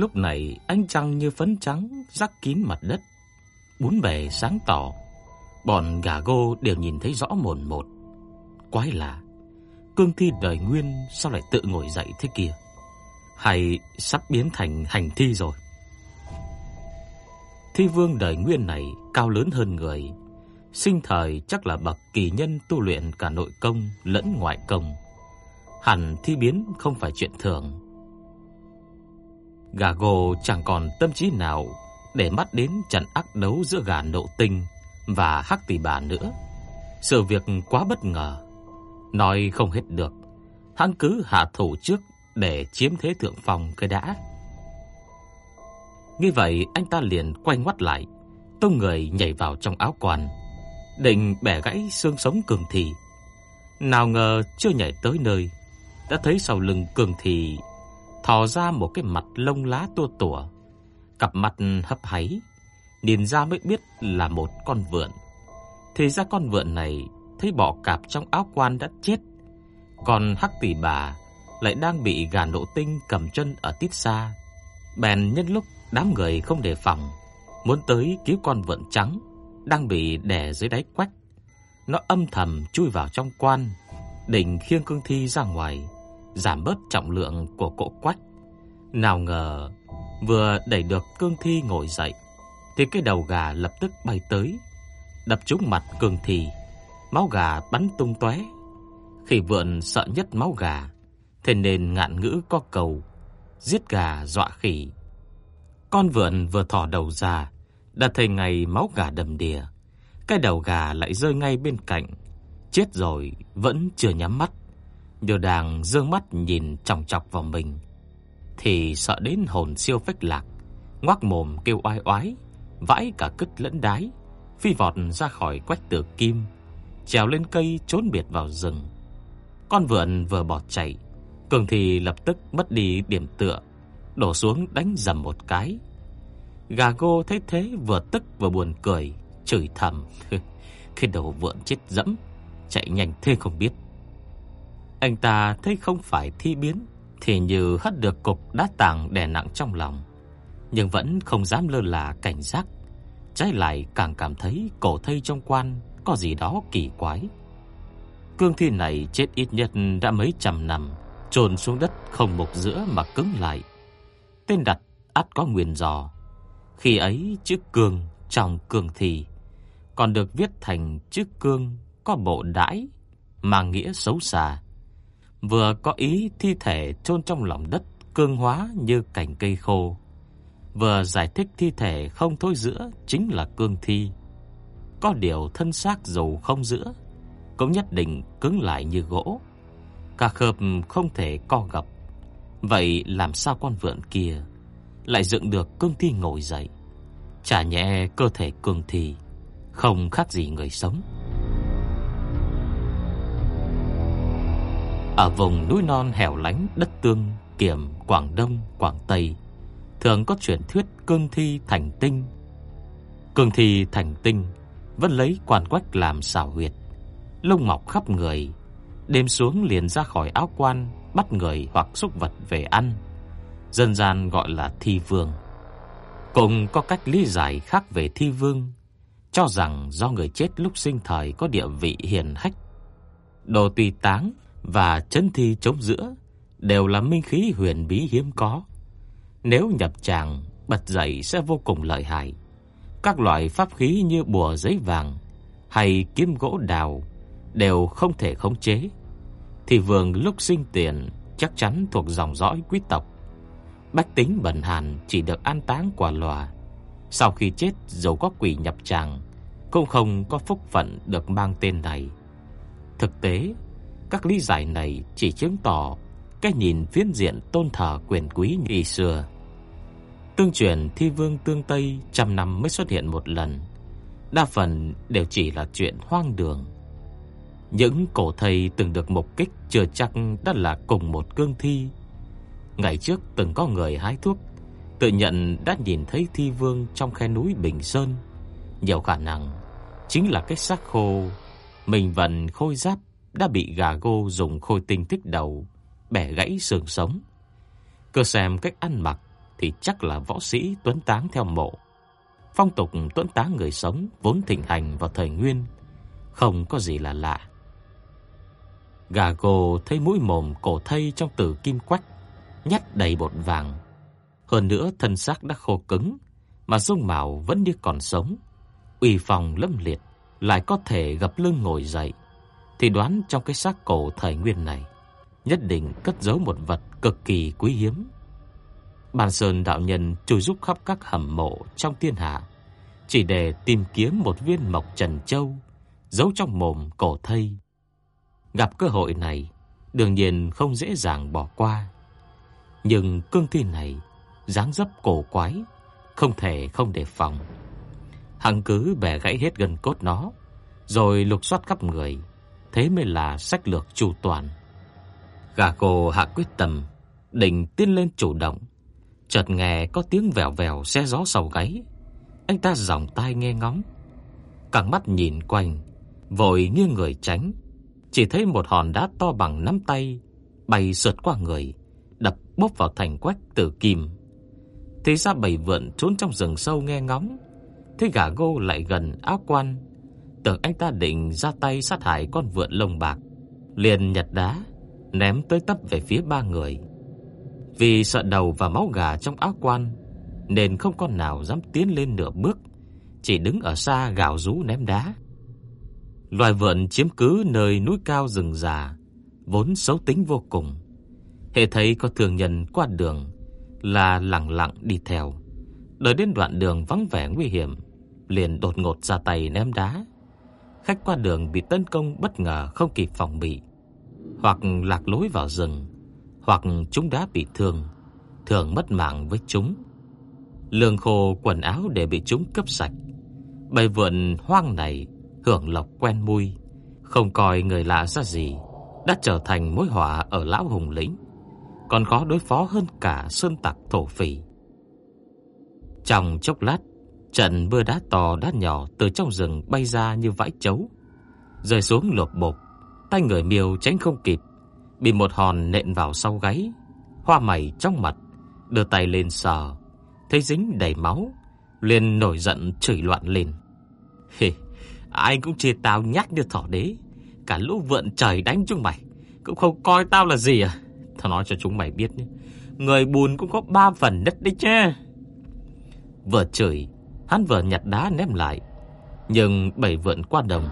Lúc này ánh trăng như phấn trắng rắc kín mặt đất, bốn bề sáng tỏ. Bọn gà gô đều nhìn thấy rõ mồn một. Quái lạ, cương thi đời nguyên sao lại tự ngồi dậy thế kia? Hay sắp biến thành hành thi rồi? Thi vương đời nguyên này cao lớn hơn người, sinh thời chắc là bậc kỳ nhân tu luyện cả nội công lẫn ngoại công. Hẳn thi biến không phải chuyện thường Gà gồ chẳng còn tâm trí nào để mắt đến trận ác đấu giữa gà nộ tinh và hắc tỷ bà nữa. Sự việc quá bất ngờ, nói không hết được. Hắn cứ hạ thủ trước để chiếm thế thượng phong cái đã. Như vậy anh ta liền quay ngoắt lại, tung người nhảy vào trong áo quan, định bẻ gãy xương sống cường thị. Nào ngờ chưa nhảy tới nơi, đã thấy sau lưng cường thị thò ra một cái mặt lông lá tua tủa, cặp mắt hấp háy, nhìn ra mới biết là một con vượn. Thì ra con vượn này thấy bọ cạp trong áo quan đã chết, còn Hắc tỷ bà lại đang bị gà nộ tinh cầm chân ở tít xa. Bèn nhân lúc đám người không đề phòng, muốn tới cứu con vượn trắng đang bị đè dưới đáy quách. Nó âm thầm chui vào trong quan, định khiêng cương thi ra ngoài giảm bớt trọng lượng của cỗ quách. Nào ngờ, vừa đẩy được cương thi ngồi dậy, thì cái đầu gà lập tức bay tới, đập trúng mặt cương thi, máu gà bắn tung tóe. Khi vượn sợ nhất máu gà, thế nên ngạn ngữ có cầu, giết gà dọa khỉ. Con vượn vừa thò đầu ra, đã thấy ngày máu gà đầm đìa, cái đầu gà lại rơi ngay bên cạnh, chết rồi vẫn chưa nhắm mắt. Như đang dương mắt nhìn chòng chọc vào mình, Thì sợ đến hồn siêu phách lạc, Ngoác mồm kêu oai oái, Vãi cả cứt lẫn đái, Phi vọt ra khỏi quách tử kim, Trèo lên cây trốn biệt vào rừng. Con vượn vừa bỏ chạy, Cường thì lập tức mất đi điểm tựa, Đổ xuống đánh dầm một cái. Gà gô thấy thế vừa tức vừa buồn cười, Chửi thầm khi đầu vượn chết dẫm, Chạy nhanh thế không biết anh ta thấy không phải thi biến, Thì như hất được cục đá tảng đè nặng trong lòng. Nhưng vẫn không dám lơ là cảnh giác. Trái lại càng cảm thấy cổ thây trong quan Có gì đó kỳ quái. Cương thi này chết ít nhất đã mấy trăm năm Trồn xuống đất không mục giữa mà cứng lại. Tên đặt ắt có nguyên dò Khi ấy chữ cương trong cương thi Còn được viết thành chữ cương có bộ đãi, Mang nghĩa xấu xa vừa có ý thi thể chôn trong lòng đất cương hóa như cành cây khô, vừa giải thích thi thể không thối giữa chính là cương thi. Có điều thân xác dù không giữa, cũng nhất định cứng lại như gỗ. Cả khớp không thể co gập. Vậy làm sao con vượn kia lại dựng được cương thi ngồi dậy? Chả nhẹ cơ thể cương thi không khác gì người sống. Ở vùng núi non hẻo lánh đất tương Kiểm, Quảng Đông, Quảng Tây Thường có truyền thuyết cương thi thành tinh. Cương thi thành tinh Vẫn lấy quan quách làm xảo huyệt Lông mọc khắp người Đêm xuống liền ra khỏi áo quan Bắt người hoặc xúc vật về ăn Dân gian gọi là thi vương. Cũng có cách lý giải khác về thi vương Cho rằng do người chết lúc sinh thời có địa vị hiền hách Đồ tùy táng và chân thi chống giữa đều là minh khí huyền bí hiếm có. Nếu nhập tràng, bật dậy sẽ vô cùng lợi hại. Các loại pháp khí như bùa giấy vàng hay kiếm gỗ đào đều không thể khống chế. Thì vương lúc sinh tiền chắc chắn thuộc dòng dõi quý tộc. Bách tính bần hàn chỉ được an táng quả lòa. Sau khi chết dẫu có quỷ nhập tràng cũng không có phúc phận được mang tên này. Thực tế, các lý giải này chỉ chứng tỏ cái nhìn phiến diện tôn thờ quyền quý như xưa. Tương truyền thi vương tương Tây trăm năm mới xuất hiện một lần, đa phần đều chỉ là chuyện hoang đường. Những cổ thầy từng được mục kích chưa chắc đã là cùng một cương thi. Ngày trước từng có người hái thuốc, tự nhận đã nhìn thấy thi vương trong khe núi Bình Sơn. Nhiều khả năng chính là cái xác khô, mình vẫn khôi giáp đã bị gà gô dùng khôi tinh thích đầu, bẻ gãy xương sống. Cơ xem cách ăn mặc thì chắc là võ sĩ tuấn táng theo mộ. Phong tục tuấn táng người sống vốn thịnh hành vào thời Nguyên, không có gì là lạ. Gà gô thấy mũi mồm cổ thây trong tử kim quách, nhát đầy bột vàng. Hơn nữa thân xác đã khô cứng, mà dung mạo vẫn như còn sống. Uy phong lâm liệt, lại có thể gập lưng ngồi dậy, thì đoán trong cái xác cổ thời nguyên này, nhất định cất giấu một vật cực kỳ quý hiếm. Bàn Sơn đạo nhân chui giúp khắp các hầm mộ trong thiên hạ, chỉ để tìm kiếm một viên mộc trần châu giấu trong mồm cổ thây. Gặp cơ hội này, đương nhiên không dễ dàng bỏ qua. Nhưng cương thi này dáng dấp cổ quái, không thể không đề phòng. Hằng cứ bẻ gãy hết gần cốt nó, rồi lục soát khắp người, thế mới là sách lược chu toàn. Gà cô hạ quyết tâm, định tiến lên chủ động. Chợt nghe có tiếng vèo vèo xe gió sầu gáy. Anh ta giọng tai nghe ngóng, căng mắt nhìn quanh, vội nghiêng người tránh, chỉ thấy một hòn đá to bằng nắm tay bay sượt qua người, đập bóp vào thành quách tử kim. Thế ra bảy vượn trốn trong rừng sâu nghe ngóng, thấy gà gô lại gần áo quan, tưởng anh ta định ra tay sát hại con vượn lông bạc, liền nhặt đá ném tới tấp về phía ba người. Vì sợ đầu và máu gà trong áo quan, nên không con nào dám tiến lên nửa bước, chỉ đứng ở xa gào rú ném đá. Loài vượn chiếm cứ nơi núi cao rừng già, vốn xấu tính vô cùng. Hệ thấy có thường nhân qua đường là lặng lặng đi theo. Đợi đến đoạn đường vắng vẻ nguy hiểm, liền đột ngột ra tay ném đá. Khách qua đường bị tấn công bất ngờ không kịp phòng bị, hoặc lạc lối vào rừng, hoặc chúng đã bị thương, thường mất mạng với chúng. Lương khô quần áo để bị chúng cướp sạch. Bầy vượn hoang này hưởng lộc quen mùi, không coi người lạ ra gì, đã trở thành mối họa ở lão hùng lĩnh, còn khó đối phó hơn cả sơn tặc thổ phỉ. Trong chốc lát, trận mưa đá to đá nhỏ từ trong rừng bay ra như vãi chấu, rơi xuống lộp bộp, tay người miêu tránh không kịp, bị một hòn nện vào sau gáy, hoa mày trong mặt, đưa tay lên sờ, thấy dính đầy máu, liền nổi giận chửi loạn lên. Hì, Ai cũng chê tao nhát như thỏ đế Cả lũ vượn trời đánh chúng mày Cũng không coi tao là gì à? Tao nói cho chúng mày biết nhé Người bùn cũng có ba phần đất đấy chứ. Vừa chửi Hắn vừa nhặt đá ném lại Nhưng bảy vượn qua đồng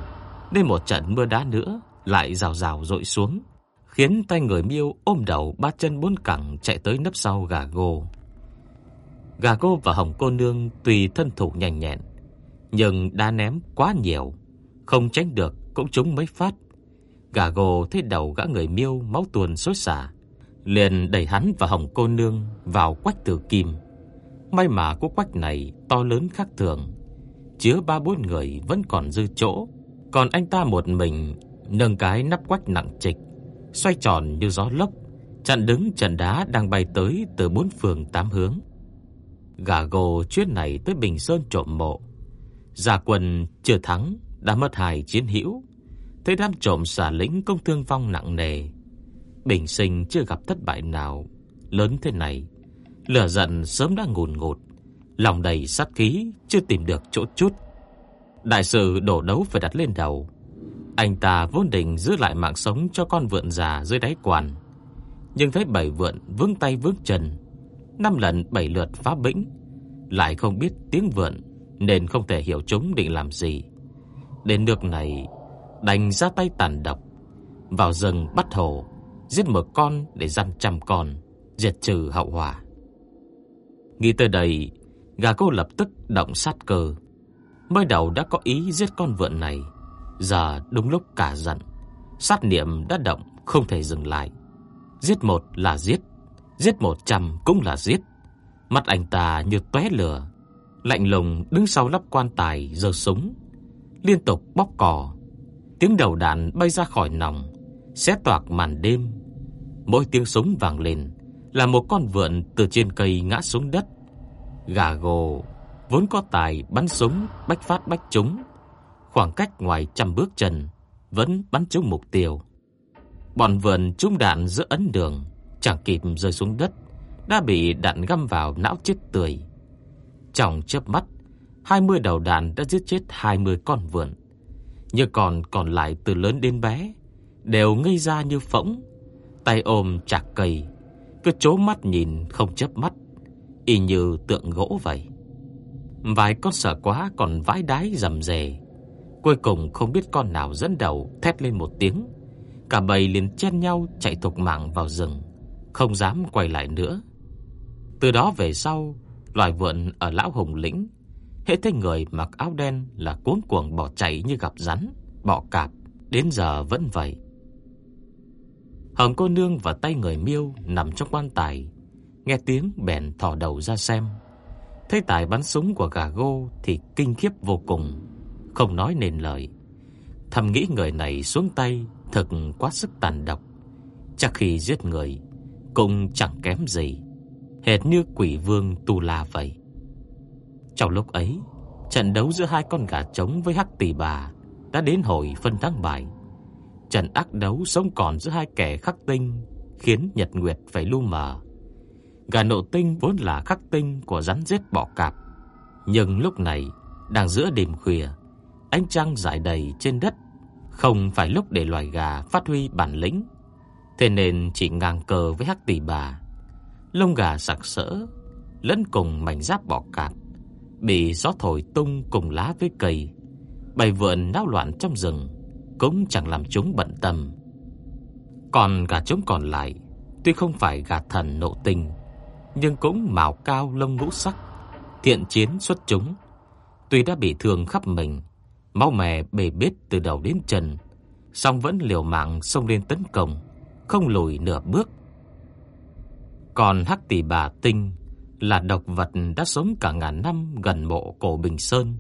Nên một trận mưa đá nữa Lại rào rào rội xuống Khiến tay người miêu ôm đầu Ba chân bốn cẳng chạy tới nấp sau gà gô Gà gô và hồng cô nương Tùy thân thủ nhanh nhẹn nhưng đá ném quá nhiều, không tránh được cũng trúng mấy phát. Gà gồ thấy đầu gã người miêu máu tuôn xối xả, liền đẩy hắn và Hồng cô nương vào quách tử kim. May mà của quách này to lớn khác thường, chứa ba bốn người vẫn còn dư chỗ, còn anh ta một mình nâng cái nắp quách nặng trịch, xoay tròn như gió lốc, chặn đứng trận đá đang bay tới từ bốn phương tám hướng. Gà gồ chuyến này tới Bình Sơn trộm mộ, Giả quân chưa thắng, đã mất hai chiến hữu. Thấy đám trộm xả lính công thương vong nặng nề. Bình sinh chưa gặp thất bại nào lớn thế này. Lửa giận sớm đã ngùn ngụt, lòng đầy sát khí chưa tìm được chỗ chút. Đại sự đổ đấu phải đặt lên đầu. Anh ta vốn định giữ lại mạng sống cho con vượn già dưới đáy quan. Nhưng thấy bảy vượn vướng tay vướng chân, năm lần bảy lượt phá bĩnh, lại không biết tiếng vượn nên không thể hiểu chúng định làm gì. Đến nước này, đành ra tay tàn độc, vào rừng bắt hổ, giết một con để dăn trăm con, diệt trừ hậu hỏa. Nghĩ tới đây, gà cô lập tức động sát cơ. Mới đầu đã có ý giết con vượn này, giờ đúng lúc cả giận, sát niệm đã động không thể dừng lại. Giết một là giết, giết một trăm cũng là giết. Mắt anh ta như tóe lửa, lạnh lùng đứng sau lắp quan tài giơ súng, liên tục bóp cò. Tiếng đầu đạn bay ra khỏi nòng, xé toạc màn đêm. Mỗi tiếng súng vang lên là một con vượn từ trên cây ngã xuống đất. Gà gồ vốn có tài bắn súng bách phát bách trúng, khoảng cách ngoài trăm bước chân vẫn bắn trúng mục tiêu. Bọn vượn trúng đạn giữa ấn đường, chẳng kịp rơi xuống đất, đã bị đạn găm vào não chết tươi. Trong chớp mắt, 20 đầu đạn đã giết chết 20 con vượn. nhưng còn còn lại từ lớn đến bé đều ngây ra như phỗng, tay ôm chặt cây, cứ chố mắt nhìn không chớp mắt, y như tượng gỗ vậy. Vài con sợ quá còn vãi đái rầm rề. Cuối cùng không biết con nào dẫn đầu thét lên một tiếng, cả bầy liền chen nhau chạy thục mạng vào rừng, không dám quay lại nữa. Từ đó về sau, loài vượn ở lão hùng lĩnh, hễ thấy người mặc áo đen là cuống cuồng bỏ chạy như gặp rắn, bỏ cạp, đến giờ vẫn vậy. Hồng cô nương và tay người miêu nằm trong quan tài, nghe tiếng bèn thò đầu ra xem. Thấy tài bắn súng của gà gô thì kinh khiếp vô cùng, không nói nên lời. Thầm nghĩ người này xuống tay thật quá sức tàn độc, chắc khi giết người cũng chẳng kém gì, hệt như quỷ vương Tu La vậy. Trong lúc ấy, trận đấu giữa hai con gà trống với Hắc Tỷ Bà đã đến hồi phân thắng bại. Trận ác đấu sống còn giữa hai kẻ khắc tinh khiến Nhật Nguyệt phải lu mờ. Gà nộ tinh vốn là khắc tinh của rắn rết bọ cạp, nhưng lúc này đang giữa đêm khuya, ánh trăng rải đầy trên đất, không phải lúc để loài gà phát huy bản lĩnh. Thế nên chỉ ngang cờ với hắc tỷ bà, lông gà sặc sỡ lẫn cùng mảnh giáp bọ cạp, bị gió thổi tung cùng lá với cây, bay vượn náo loạn trong rừng cũng chẳng làm chúng bận tâm. Còn gà trống còn lại, tuy không phải gà thần nộ tình, nhưng cũng mạo cao lông ngũ sắc, thiện chiến xuất chúng. Tuy đã bị thương khắp mình, máu mè bề bết từ đầu đến chân, song vẫn liều mạng xông lên tấn công, không lùi nửa bước. Còn Hắc Tỷ Bà Tinh là độc vật đã sống cả ngàn năm gần mộ cổ Bình Sơn,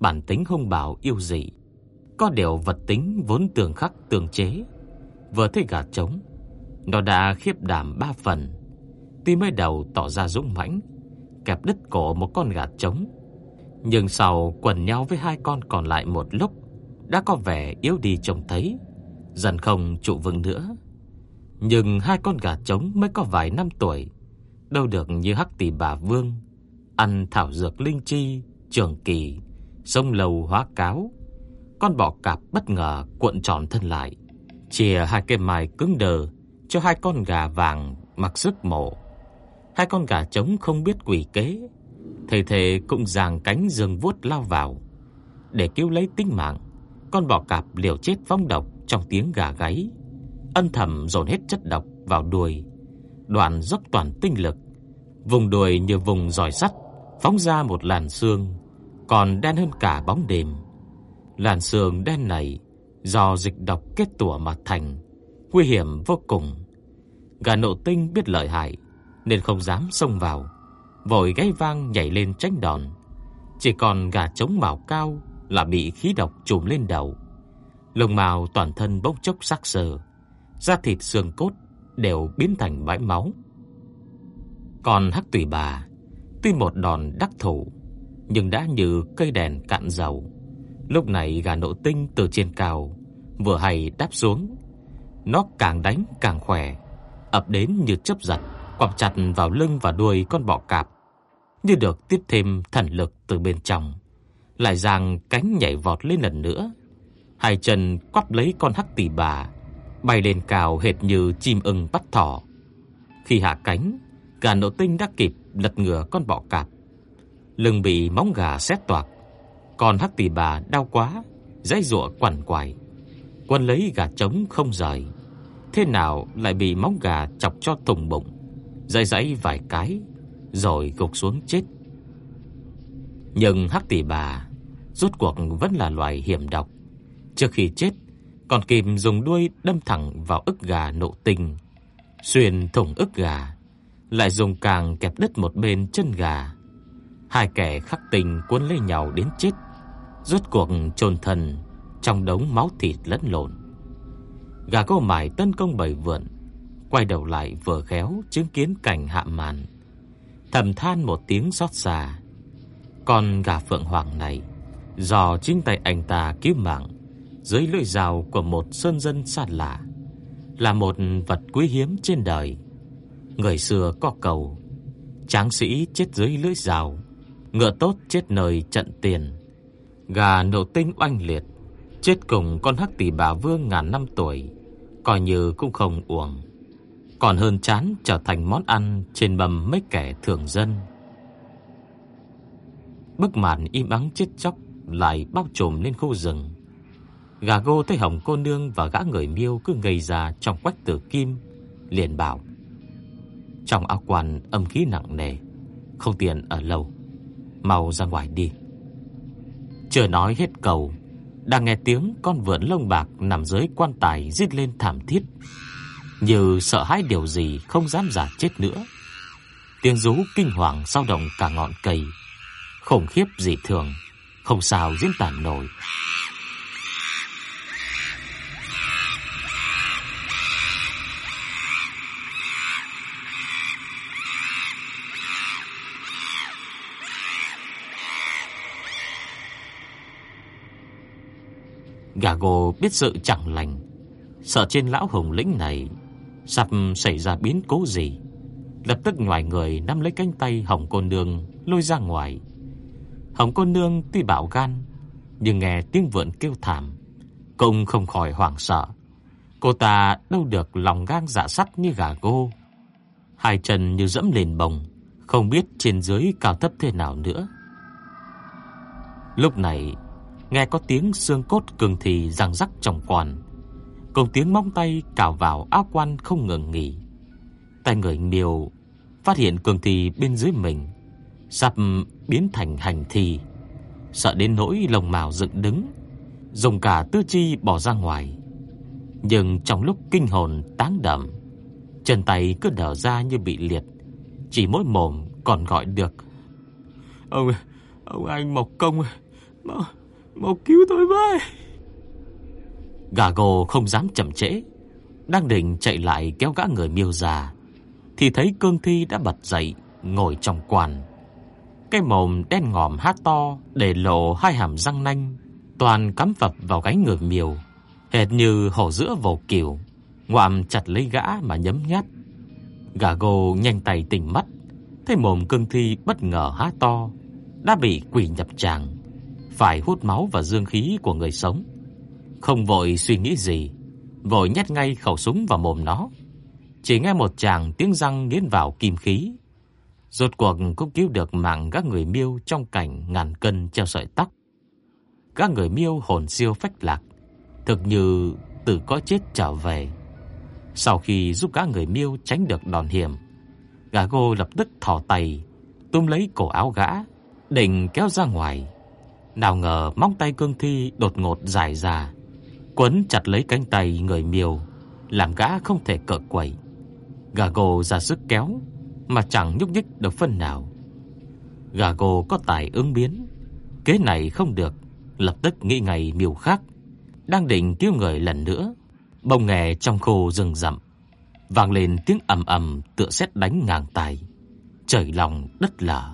bản tính hung bạo yêu dị, có điều vật tính vốn tường khắc tường chế, vừa thấy gà trống, nó đã khiếp đảm ba phần. Tuy mới đầu tỏ ra dũng mãnh, kẹp đứt cổ một con gà trống, nhưng sau quần nhau với hai con còn lại một lúc, đã có vẻ yếu đi trông thấy, dần không trụ vững nữa. Nhưng hai con gà trống mới có vài năm tuổi, đâu được như Hắc Tỷ bà Vương, ăn thảo dược linh chi, trường kỳ, sông lầu hóa cáo. Con bọ cạp bất ngờ cuộn tròn thân lại, chia hai cái mài cứng đờ cho hai con gà vàng mặc sức mổ. Hai con gà trống không biết quỷ kế, thầy thề cũng giằng cánh giường vuốt lao vào để cứu lấy tính mạng. Con bò cạp liều chết vong độc trong tiếng gà gáy, ân thầm dồn hết chất độc vào đuôi, đoạn dốc toàn tinh lực, vùng đuôi như vùng giỏi sắt, phóng ra một làn xương còn đen hơn cả bóng đêm. Làn sương đen này do dịch độc kết tủa mà thành, nguy hiểm vô cùng. Gà nộ tinh biết lợi hại nên không dám xông vào, vội gáy vang nhảy lên tránh đòn. Chỉ còn gà trống màu cao là bị khí độc trùm lên đầu. Lông màu toàn thân bốc chốc sắc sờ, da thịt xương cốt đều biến thành bãi máu. Còn Hắc Tùy Bà, tuy một đòn đắc thủ, nhưng đã như cây đèn cạn dầu. Lúc này gà nộ tinh từ trên cao vừa hay đáp xuống, nó càng đánh càng khỏe, ập đến như chớp giật, quặp chặt vào lưng và đuôi con bọ cạp, như được tiếp thêm thần lực từ bên trong. Lại giang cánh nhảy vọt lên lần nữa, hai chân quắp lấy con hắc tỷ bà, bay lên cao hệt như chim ưng bắt thỏ. Khi hạ cánh, gà nộ tinh đã kịp lật ngửa con bọ cạp. Lưng bị móng gà xét toạc, còn hắc tỷ bà đau quá, dãy giụa quằn quại. Quân lấy gà trống không rời, thế nào lại bị móng gà chọc cho thùng bụng, dãy dãy vài cái rồi gục xuống chết. Nhưng hắc tỷ bà rốt cuộc vẫn là loài hiểm độc. Trước khi chết, còn kịp dùng đuôi đâm thẳng vào ức gà nộ tình. xuyên thủng ức gà, lại dùng càng kẹp đứt một bên chân gà. Hai kẻ khắc tình cuốn lấy nhau đến chết, rốt cuộc chôn thân trong đống máu thịt lẫn lộn. Gà cô mải tấn công bảy vượn, quay đầu lại vừa khéo chứng kiến cảnh hạ màn. Thầm than một tiếng xót xa. còn gà phượng hoàng này, do chính tay anh ta cứu mạng, dưới lưỡi dao của một sơn dân xa lạ, là một vật quý hiếm trên đời. Người xưa có cầu, tráng sĩ chết dưới lưỡi dao, ngựa tốt chết nơi trận tiền. Gà nổ tinh oanh liệt, chết cùng con hắc tỷ bà vương ngàn năm tuổi, coi như cũng không uổng. Còn hơn chán trở thành món ăn trên bầm mấy kẻ thường dân. Bức màn im ắng chết chóc lại bao trùm lên khu rừng. Gà gô thấy hồng cô nương và gã người miêu cứ ngây ra trong quách tử kim, liền bảo. Trong áo quan âm khí nặng nề, không tiền ở lâu, mau ra ngoài đi. Chưa nói hết cầu, đang nghe tiếng con vượn lông bạc nằm dưới quan tài rít lên thảm thiết, như sợ hãi điều gì không dám giả chết nữa. Tiếng rú kinh hoàng sao động cả ngọn cây, khủng khiếp dị thường, không sao diễn tả nổi. Gà gồ biết sự chẳng lành, sợ trên lão hùng lĩnh này sắp xảy ra biến cố gì, lập tức ngoài người nắm lấy cánh tay Hồng cô nương lôi ra ngoài. Hồng cô nương tuy bảo gan, nhưng nghe tiếng vượn kêu thảm, cũng không khỏi hoảng sợ. Cô ta đâu được lòng gan dạ sắt như gà gô, hai chân như dẫm lên bồng, không biết trên dưới cao thấp thế nào nữa. Lúc này, nghe có tiếng xương cốt cường thì răng rắc trong quan, cùng tiếng móng tay cào vào áo quan không ngừng nghỉ. Tay người miều phát hiện cường thì bên dưới mình sắp biến thành hành thi, sợ đến nỗi lồng mào dựng đứng, dùng cả tư chi bỏ ra ngoài. Nhưng trong lúc kinh hồn táng đậm, chân tay cứ đờ ra như bị liệt, chỉ mỗi mồm còn gọi được: "Ông, ông anh Mộc Công, mau, mau cứu tôi với." Gà gồ không dám chậm trễ, đang định chạy lại kéo gã người miêu già, thì thấy cương thi đã bật dậy, ngồi trong quan. Cái mồm đen ngòm hát to, để lộ hai hàm răng nanh, toàn cắm phập vào gáy người miêu, hệt như hổ giữa vồ kiều, ngoạm chặt lấy gã mà nhấm nhát. Gà gồ nhanh tay tỉnh mắt, thấy mồm cương thi bất ngờ há to, đã bị quỷ nhập tràng, phải hút máu và dương khí của người sống. Không vội suy nghĩ gì, vội nhét ngay khẩu súng vào mồm nó. Chỉ nghe một tràng tiếng răng nghiến vào kim khí. Rốt cuộc cũng cứu được mạng các người miêu trong cảnh ngàn cân treo sợi tóc. Các người miêu hồn siêu phách lạc, thực như từ có chết trở về. Sau khi giúp các người miêu tránh được đòn hiểm, gã gô lập tức thò tay, túm lấy cổ áo gã, định kéo ra ngoài. Nào ngờ móng tay cương thi đột ngột dài ra, quấn chặt lấy cánh tay người miêu, làm gã không thể cựa quậy. Gà gồ ra sức kéo mà chẳng nhúc nhích được phân nào. Gà gồ có tài ứng biến, kế này không được, lập tức nghĩ ngày miêu khác, đang định cứu người lần nữa, bông nghe trong khô rừng rậm vang lên tiếng ầm ầm tựa sét đánh ngang tai. Trời lòng đất lở.